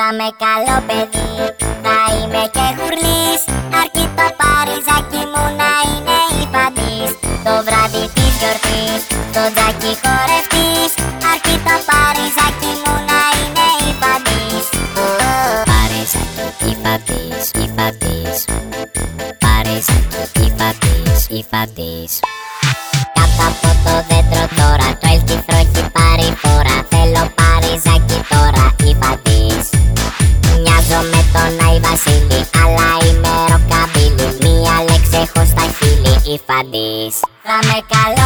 Θα με καλό παιδί, θα είμαι και γουρνής Αρκεί το παριζάκι μου να είναι υπαντής. Το βράδυ της γιορτής, το τζάκι χορευτής. Αρκεί το παριζάκι μου να είναι η υπαντής. Παριζάκι υπαντής, υπαντής. Παριζάκι υπαντής, υπαντής. Κάτω από το δέντρο τώρα το ελκυθρό έχει πάρει φορά. like I love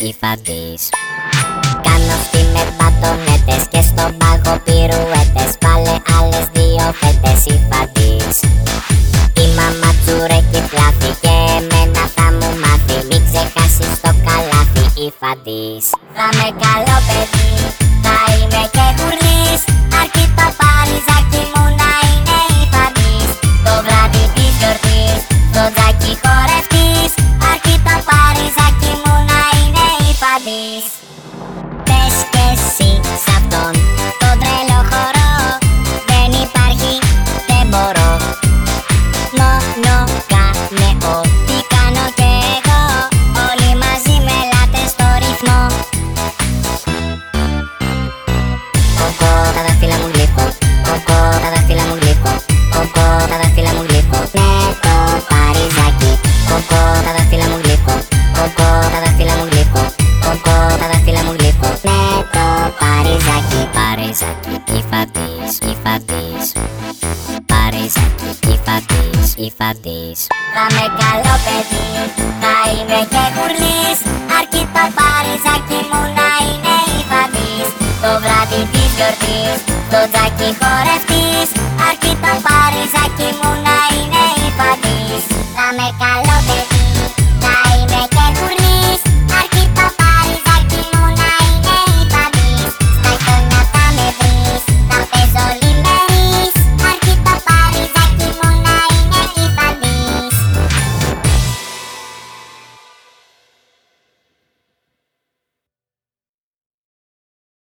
υφαντής. Κάνω στη μετατομέτες και στο πάγο πυρουέτες. Πάλε άλλες δύο φέτες υφαντής. Η μαμά του ρέκει πλάθη και εμένα θα μου μάθει. Μην ξεχάσεις το καλάθι υφαντής. Θα με καλό Παρισάκι, η φατής, η φατής. Παρισάκι, η φατής, η φατής. Θα με καλό παιδί, θα είμαι και κουρλής. Αρκεί το παρισάκι μου να είναι η Το βράδυ της γιορτής, το τζάκι χορευτής. Αρκεί το παρισάκι μου να είναι η